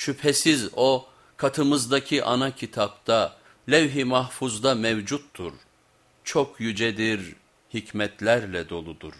Şüphesiz o katımızdaki ana kitapta, levh-i mahfuzda mevcuttur. Çok yücedir, hikmetlerle doludur.